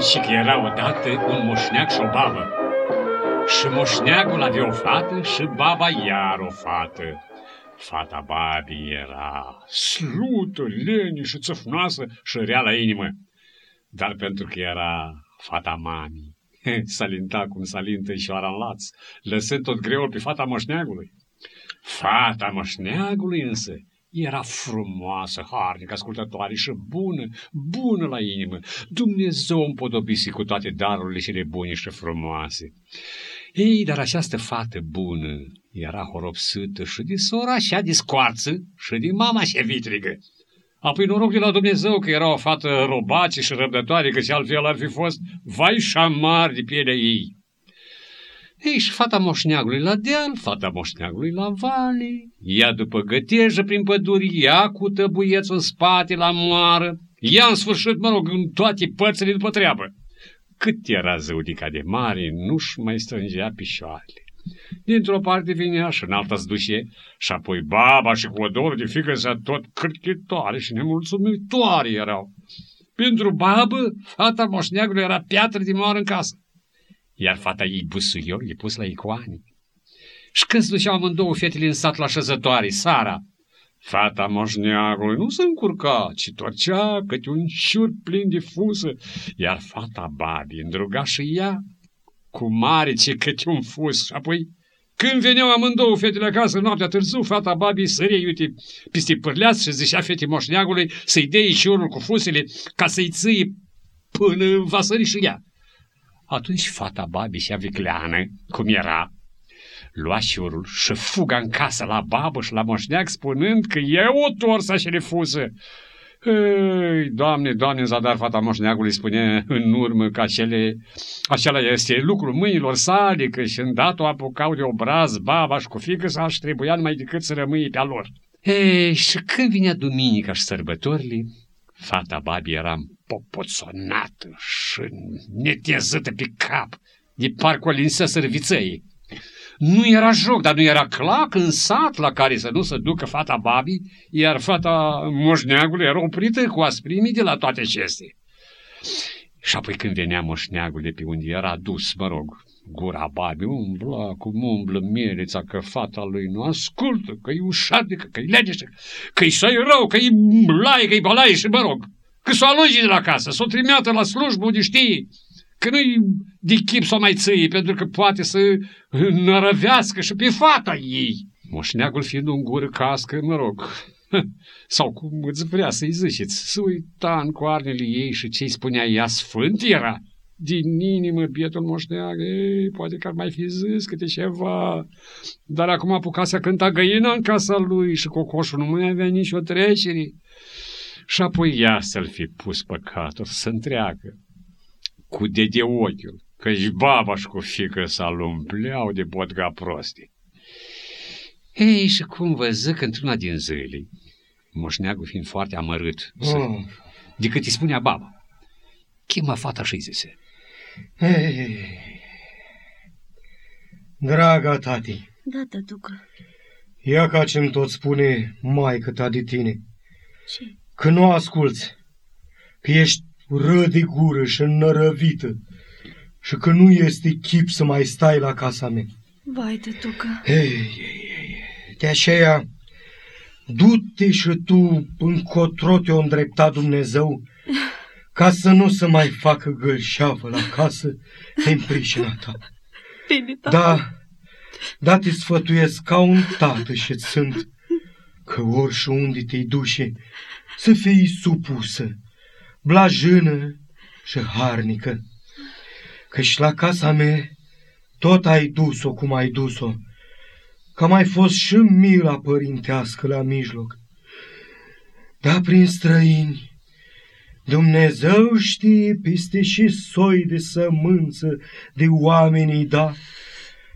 și că era odată un moșneac și o babă. Și moșneacul avea o fată și baba iar o fată. Fata babii era slută, leni și țăfnoasă și rea la inimă. Dar pentru că era fata mamii, salinta cum salintă șoara în laț, lăsând tot greul pe fata moșneagului. Fata moșneagului însă era frumoasă, harnică, ascultătoare și bună, bună la inimă. Dumnezeu împodobisi cu toate darurile cele bune și frumoase. Ei, dar această fată bună era horopsâtă și de sora așa de scoarță și de mama și vitrigă. Apoi noroc de la Dumnezeu că era o fată robace și răbdătoare, că altfel ar fi fost vai și amar de pielea ei. Ei, și fata moșneagului la deal, fata moșneagului la vale, ea după gătejă prin păduri, ea cu tăbuiețul în spate la moară, ea în sfârșit, mă rog, în toate părțile după treabă. Cât era zăudica de mare, nu-și mai strângea pișoarele. Dintr-o parte vinea și în alta duce, și apoi baba și cu odor de fică se tot cârchitoare și nemulțumitoare erau. Pentru babă, fata moșneagului era piatră de moară în casă iar fata ei busuior e pus la icoane. Și când se duceau amândouă fetele în sat la șezătoare, Sara, fata moșneagului nu se încurca, ci torcea câte un șur plin de fusă, iar fata babi îndruga și ea cu mare ce câte un fus și apoi când veneau amândouă fetele acasă noaptea târziu, fata babii sărie iute peste pârleați și zicea fete moșneagului să-i dea șurul cu fusele ca să-i ții până va sări și ea. Atunci fata babii și vicleană, cum era, lua șurul și fuga în casă la babă și la moșneac, spunând că e o torsa și refuză. Ei, doamne, doamne, în zadar fata moșneagului spune în urmă că acele, acela este lucrul mâinilor sale, că și îndată o apucau de obraz baba și cu fică să trebuia numai decât să rămâie pe-a lor. Ei, și când vinea duminica și sărbătorile, fata babii era popoțonată și netezătă pe cap, de parcă o linsă sărviței. Nu era joc, dar nu era clac în sat la care să nu se ducă fata babii, iar fata moșneagului era oprită cu asprimii de la toate acestea. Și apoi când venea moșneagul de pe unde era dus, mă rog, gura babii umbla cum umblă mielița, că fata lui nu ascultă, că e ușadică, că e legește, că e să rău, că e blaie, că e balaie și mă rog că s-o alungi de la casă, s-o trimeată la slujbă unde știi că nu-i de chip să o mai țăie, pentru că poate să nărăvească și pe fata ei. Moșneagul fiind un gură cască, mă rog, sau cum îți vrea să-i ziceți, să uita în coarnele ei și ce-i spunea ea sfânt era. Din inimă, bietul moșneag, ei, poate că ar mai fi zis câte ceva. Dar acum apuca să cânta găina în casa lui și cocoșul nu mai avea nicio trecere și apoi ea să-l fi pus păcatul să întreagă cu dede ochiul, că-și baba și cu fică să-l umpleau de bodga proste. Ei, și cum vă zic într-una din zile, moșneagul fiind foarte amărât, oh. decât îi spunea baba, chemă fata și zise. Ei, draga tati. Da, tătucă. Ia ca ce-mi tot spune maică ta de tine. Ce? că nu asculți, că ești ră de gură și înnărăvită și că nu este chip să mai stai la casa mea. Vai, tătucă. Ei, ei, ei, de aceea, du-te și tu încotro te-o îndrepta Dumnezeu ca să nu se mai facă gălșeavă la casă în pricina ta. Bine, Da, da te sfătuiesc ca un tată și sunt, că ori și unde te-i duce, să fii supusă, blajână și harnică, căci la casa mea tot ai dus-o cum ai dus-o, că mai fost și mila părintească la mijloc. Dar prin străini, Dumnezeu știe peste și soi de sămânță de oamenii da,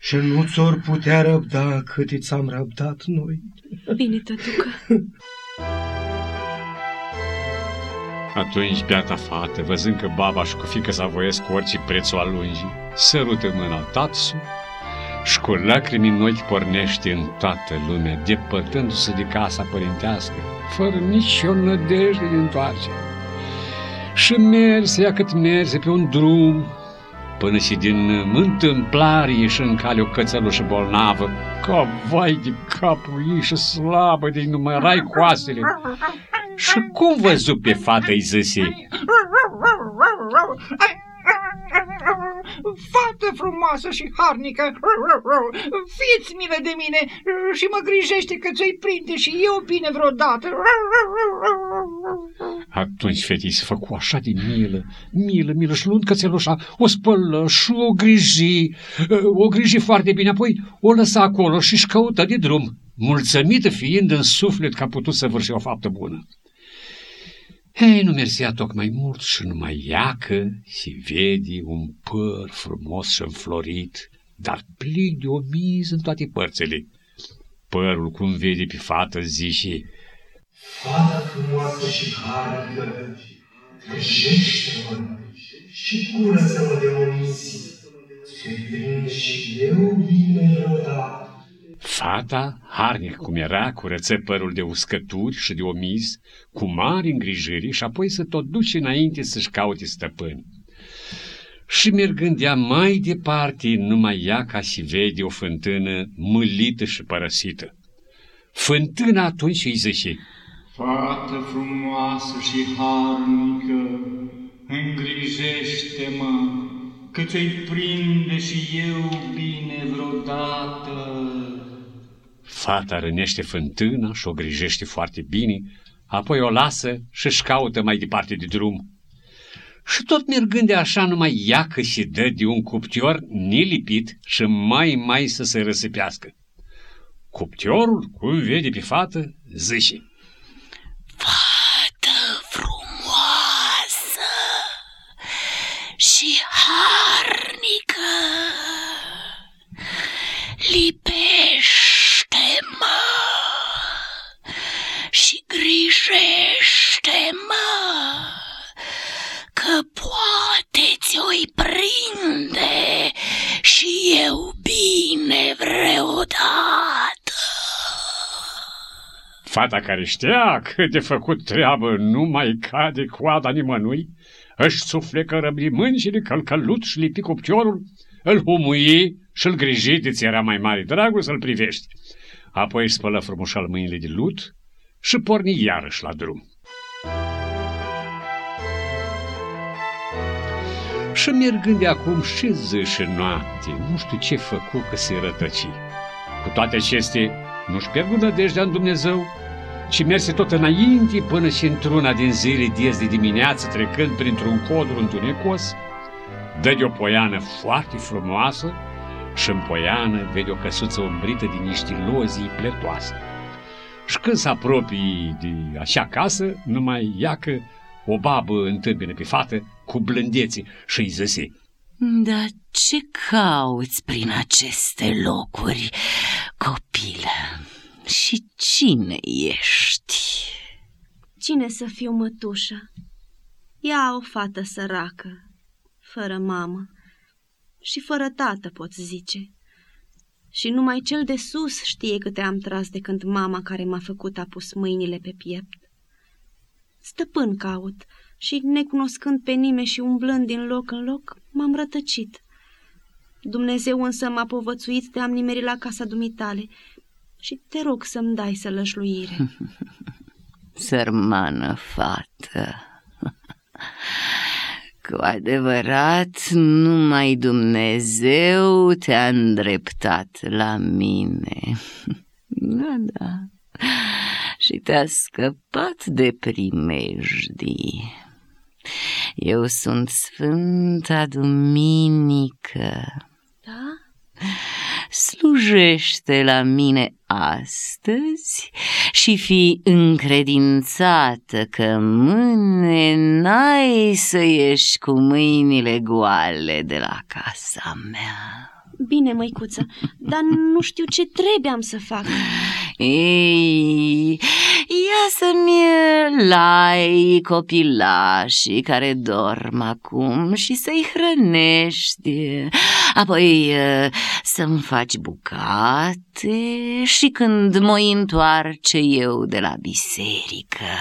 și nu ți-or putea răbda cât ți-am răbdat noi. Bine, tătucă. Atunci beata fată, văzând că baba și cu fică s-a voiesc cu orice preț o alungi, sărută mâna tatsu și cu lacrimi în ochi pornește în toată lumea, depărtându-se de casa părintească, fără nicio nădejde de întoarcere. Și merse, ia cât merse pe un drum, până și din întâmplare ieși în cale o cățălușă bolnavă, ca vai de capul ei și slabă de numărai coasele. Și cum văzut pe fată îi zise? Fată frumoasă și harnică, fiți milă de mine și mă grijește că ți-o prinde și eu bine vreodată. Atunci fetii se făcu așa de milă, milă, milă și luând cățelușa, o spălă și o griji, o griji foarte bine, apoi o lăsa acolo și își căută de drum, mulțumită fiind în suflet că a putut să vârși o faptă bună. Hei, nu mersea tocmai mult și numai iacă și vede un păr frumos și înflorit, dar plin de omiz în toate părțile. Părul, cum vede pe fată, zice, Fata frumoasă și harnică, greșește-mă și curăță-mă de omisii. Se prind și eu bine vreodată. Fata, harnic cum era, curăță părul de uscături și de omis, cu mari îngrijiri și apoi să tot duce înainte să-și caute stăpâni. Și mergând ea mai departe, numai ea ca și vede o fântână mâlită și părăsită. Fântâna atunci îi zice, Fată frumoasă și harnică, îngrijește-mă, că ți-i prinde și eu bine vreodată. Fata rănește fântâna și o grijește foarte bine, apoi o lasă și își caută mai departe de drum. Și tot mergând de așa numai iacă și dă de un cuptior nelipit și mai mai să se răsăpească. Cuptiorul, cum vede pe fată, zice, Fată frumoasă și harnică, lipește-mă și grijește-mă, că poate ți-o-i prinde și eu bine vreodată. Fata care știa cât de făcut treabă nu mai cade coada nimănui, își suflecă răblimânzile călcălut și lipi cuptiorul, îl humui și îl griji de ți era mai mare dragul să-l privești. Apoi își spălă frumușal mâinile de lut și porni iarăși la drum. Și mergând de acum și zi și noapte, nu știu ce făcu că se rătăci. Cu toate acestea, nu-și pierdu nădejdea în Dumnezeu, ci merse tot înainte până și într-una din zile diez de dimineață, trecând printr-un codru întunecos, dă de o poiană foarte frumoasă și în poiană vede o căsuță umbrită din niște lozii pletoase. Și când se apropie de așa casă, numai iacă o babă întâmpină pe fată cu blândețe și îi zise, Dar ce cauți prin aceste locuri, copilă? Și cine ești? Cine să fiu mătușa? Ea o fată săracă, fără mamă și fără tată, poți zice. Și numai cel de sus știe câte am tras de când mama care m-a făcut a pus mâinile pe piept. Stăpân caut și, necunoscând pe nimeni și umblând din loc în loc, m-am rătăcit. Dumnezeu însă m-a povățuit de am nimerit la casa dumitale și te rog să-mi dai sălășluire. Sărmană fată. Cu adevărat, numai Dumnezeu te-a îndreptat la mine. Da, da. Și te-a scăpat de primejdii. Eu sunt Sfânta Duminică. Da? Slujește la mine astăzi și fi încredințată că mâine n-ai să ieși cu mâinile goale de la casa mea. Bine, măicuță, dar nu știu ce trebuie am să fac. Ei, ia să-mi lai copilașii care dorm acum și să-i hrănești, apoi să-mi faci bucate și când mă întoarce eu de la biserică,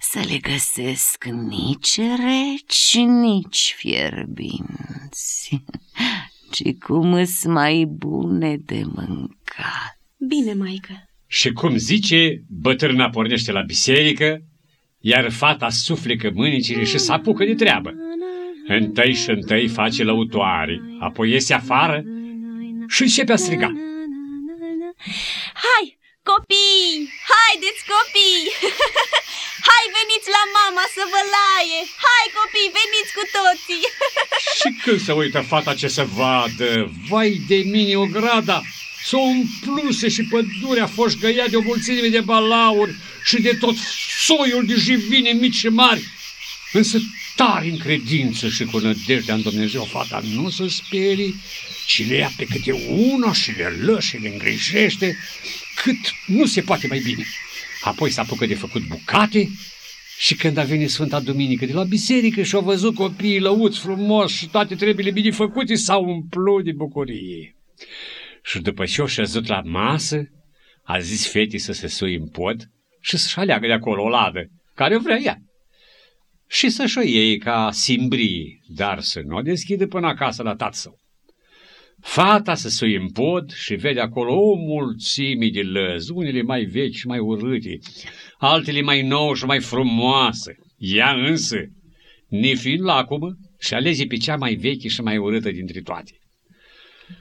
să le găsesc nici reci, nici fierbinți, ci cum îs mai bune de mâncat. Bine, maică. Și cum zice, bătrâna pornește la biserică, iar fata suflecă mânicile și se apucă de treabă. Întâi și întâi face lăutoare, apoi iese afară și începe a striga. Hai, copii! Haideți, copii! Hai, veniți la mama să vă laie! Hai, copii, veniți cu toții! și când se uită fata ce să vadă, vai de mine o grada, s-o umpluse și pădurea foșgăia de o mulțime de balauri și de tot soiul de jivine mici și mari. Însă tare în credință și cu nădejdea în Dumnezeu, fata nu se sperie, ci le ia pe câte una și le lă și le îngrijește, cât nu se poate mai bine. Apoi s-a apucat de făcut bucate și când a venit Sfânta Duminică de la biserică și au văzut copiii lăuți frumos și toate treburile bine făcute, s-au umplut de bucurie. Și după ce au șezut la masă, a zis fetii să se sui în pod și să-și aleagă de acolo o ladă, care vrea ea. Și să-și o iei ca simbrie, dar să nu o deschide până acasă la tatăl său. Fata se sui în pod și vede acolo o mulțime de lăzi, unele mai vechi și mai urâte, altele mai nouă și mai frumoase. Ea însă, nefiind lacumă, și alege pe cea mai veche și mai urâtă dintre toate.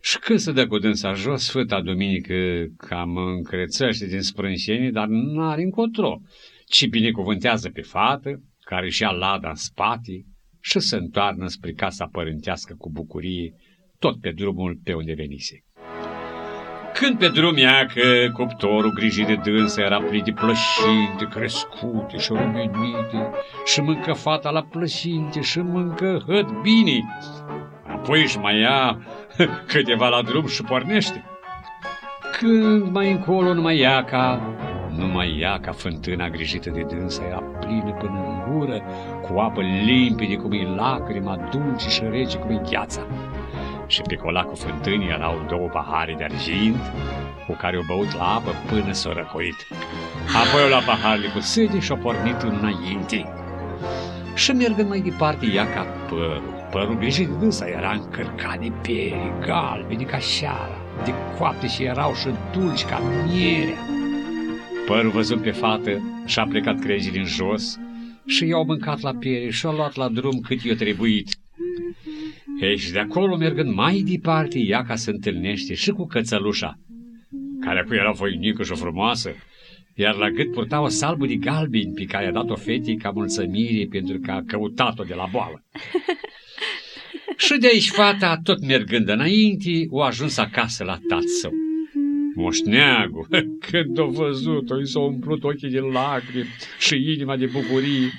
Și când se dă cu dânsa jos, Sfânta Duminică cam încrețăște din sprânșenie, dar n-are încotro, ci binecuvântează pe fată, care își ia lada în spate și se întoarnă spre casa părintească cu bucurie, tot pe drumul pe unde venise. Când pe drum ia că cuptorul grijit de dânsă era plin de plășinte, crescute și rumenite, și mâncă fata la plășinte și mâncă hăt bine, apoi își mai ia câteva la drum și pornește. Când mai încolo numai ia ca, numai ia ca fântâna grijită de dânsă era plină până în gură, cu apă limpede cum e lacrima, dulce și rece cum e gheața. Și pe colacul fântânii erau două pahare de argint, cu care o băut la apă până s-o răcorit. Apoi o la paharele cu sâde și-o pornit înainte. Și mergând mai departe, ia ca părul Părul grijit de dânsa era încărcat de pieri, galbeni ca șara, de coapte și erau și dulci ca mierea. Părul văzând pe fată și-a plecat crejile în jos și i-au mâncat la piere și-au luat la drum cât i-a trebuit. Ei, și de acolo, mergând mai departe, ea ca să întâlnește și cu cățălușa, care cu era voinică și frumoasă, iar la gât purta o salbă de galbeni pe care a dat-o fetii ca mulțămire pentru că a căutat-o de la boală. Și de aici fata, tot mergând înainte, o ajuns acasă la tatăl său. Moșneagul, când a văzut-o, i s-a umplut ochii de lacrimi și inima de bucurie.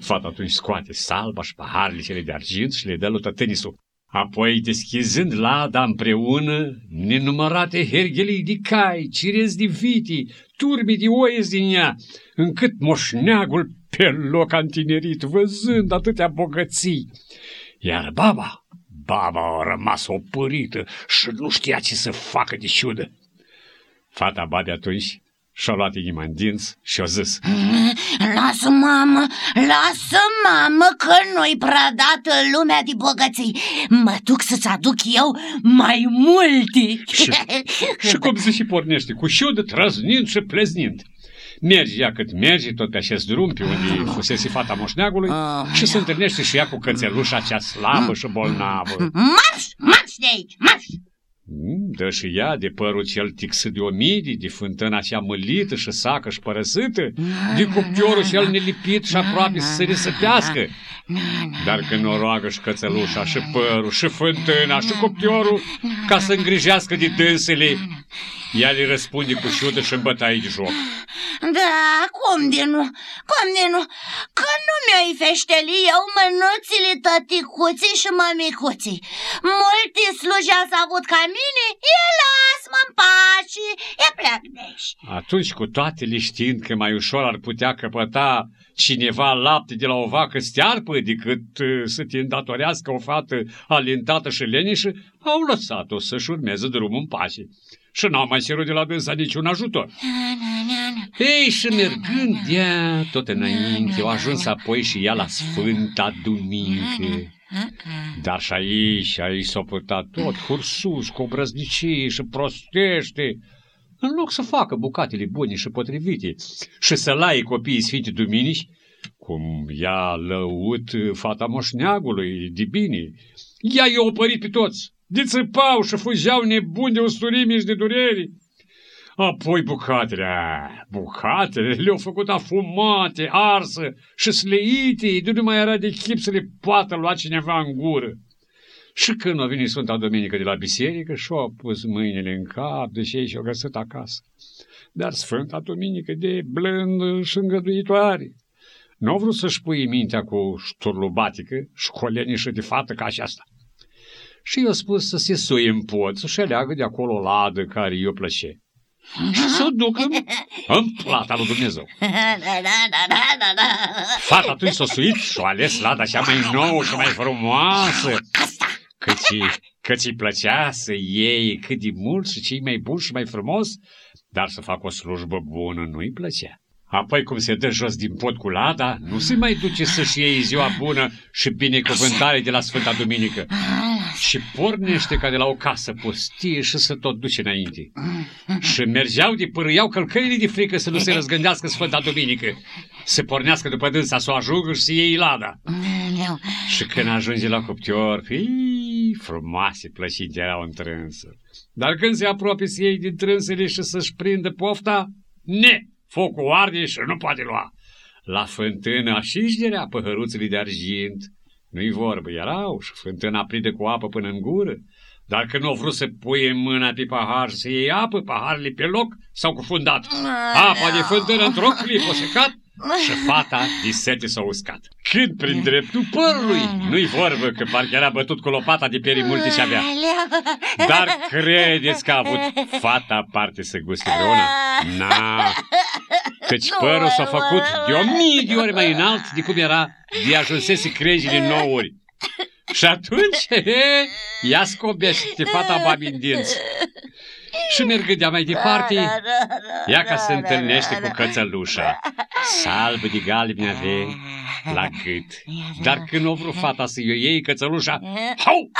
Fata atunci scoate salba și paharele cele de argint și le dă lui tătănisul. Apoi, deschizând lada împreună, nenumărate herghelii de cai, cirezi de viti, turbi de oiezi din ea, încât moșneagul pe loc a întinerit, văzând atâtea bogății. Iar baba, baba a rămas opărită și nu știa ce să facă de ciudă. Fata babe atunci și-a luat inima în dinți și a zis Lasă, mamă, lasă, mamă, că nu-i prea dată lumea de bogății. Mă duc să-ți aduc eu mai multe Și, și cum se și pornește, cu șiudă, trăznind și pleznind Merge ea cât merge, tot pe acest drum pe unde fusese fata moșneagului Ah, și se întâlnește și ea cu cățelușa cea slabă și bolnavă. Marș, marș de aici, marș! Mm, Dă și ea de părul cel tixit de omidii, de fântâna cea mălită și sacă și părăsită, de cuptiorul cel nelipit și aproape să se risăpească. Dar când o roagă și cățelușa, și părul, și fântâna, și cuptiorul, ca să îngrijească de dânsele, ea le răspunde cu șudă și în bătaie de joc. Da, cum de nu, cum de nu, că nu mi-o feșteli eu mânuțile tăticuții și mămicuții. Multe sluji ați avut ca mine, e las, mă pași, e pleac deși. Atunci, cu toate știind că mai ușor ar putea căpăta cineva lapte de la o vacă stearpă decât uh, să te îndatorească o fată alintată și lenișă, au lăsat-o să-și urmeze drumul în pace și n-au mai cerut de la dânsa niciun ajutor. Ei, și mergând ea tot înainte, au ajuns apoi și ea la Sfânta Duminică. Dar și aici, aici s-a purtat tot cursus, cu obrăznicie și prostește, în loc să facă bucatele bune și potrivite și să laie copiii Sfinte Duminici, cum ea lăut fata moșneagului de bine, ea i-a opărit pe toți, de țăpau și fugeau nebuni de usturimi și de dureri. Apoi bucatele, bucatele le-au făcut afumate, arsă și sleite, de nu mai era de chip să le poată lua cineva în gură. Și când a venit Sfânta Duminică de la biserică și-a pus mâinile în cap, deși ei și-au găsit acasă. Dar Sfânta Duminică de blândă și îngăduitoare. Nu a vrut să-și pui mintea cu șturlubatică, școlenișă de fată ca aceasta. Și i-a spus să se suie în pot, să-și aleagă de acolo o ladă care i-o plăce. Și să o ducă în plata lui Dumnezeu. Fata atunci s-a suit și a ales lada cea mai nouă și mai frumoasă. Căci, căci îi plăcea să iei cât de mult și cei mai bun și mai frumos, dar să facă o slujbă bună nu-i plăcea. Apoi cum se dă jos din pod cu lada, nu se mai duce să-și iei ziua bună și binecuvântare de la Sfânta Duminică. Și pornește ca de la o casă pustie și să tot duce înainte. Și mergeau de părâiau călcările de frică să nu se răzgândească Sfânta Duminică. Să pornească după dânsa, să o ajungă și să iei lada. Și când ajunge la cuptor, fii, frumoase plăcinte erau întrânsă. Dar când se apropie să iei din trânsele și să-și prindă pofta, ne! focul arde și nu poate lua. La fântână așișderea păhăruțului de argint. Nu-i vorbă, erau și fântâna prinde cu apă până în gură. Dar când nu vrut să pui mâna pe pahar să iei apă, paharele pe loc s-au cufundat. Apa de fântână într-o clipă secat și fata de sete s-a uscat. Când prin dreptul părului, nu-i vorbă că parcă era bătut cu lopata de perii multe ce avea. Dar credeți că a avut fata parte să guste vreuna? Na, căci părul s-a făcut de o mie de ori mai înalt de cum era de ajunsese crezile nouă ori. Și atunci, he, ia scobește fata babi în dinți. Și mergând mai departe, ea ca se întâlnește cu cățălușa, salbă de galben avea la gât. Dar când o vrut fata să i-o iei cățălușa, hau!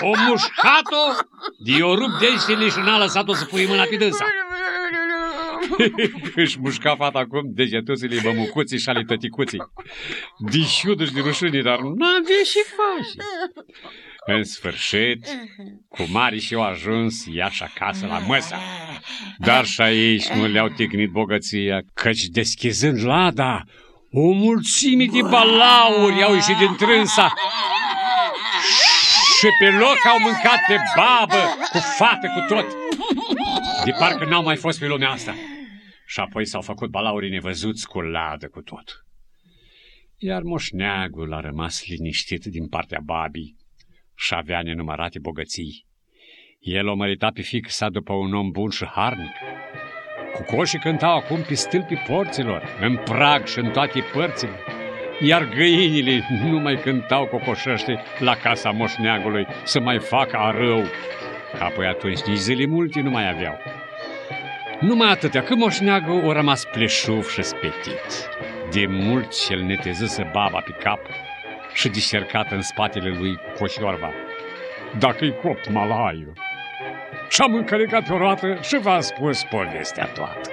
O mușcat-o, de o rup deștele și n-a lăsat-o să pui mâna pe dânsa. Își mușca fata acum degetuțele bămucuții și ale tăticuții. Dișudă și de rușine, dar n-avea și face. În sfârșit, cu mari și au ajuns și acasă la măsa. Dar și aici nu le-au ticnit bogăția, căci deschizând lada, o mulțime de balauri au ieșit din trânsa și pe loc au mâncat pe babă, cu fată, cu tot. De parcă n-au mai fost pe lumea asta. Și apoi s-au făcut balaurii nevăzuți cu ladă cu tot. Iar moșneagul a rămas liniștit din partea babii și avea nenumărate bogății. El o mărita pe fică sa după un om bun și harnic. Cu coșii cântau acum pe stâlpii porților, în prag și în toate părțile, iar găinile nu mai cântau cocoșăște la casa moșneagului să mai facă arău, că apoi atunci nici zile multe nu mai aveau. Numai atâtea, că moșneagul o rămas pleșuf și spetit. De mult cel netezăsă baba pe cap și disercat în spatele lui coșorva. Dacă-i copt malaiul. Și-am încălecat pe o roată și v-am spus povestea toată.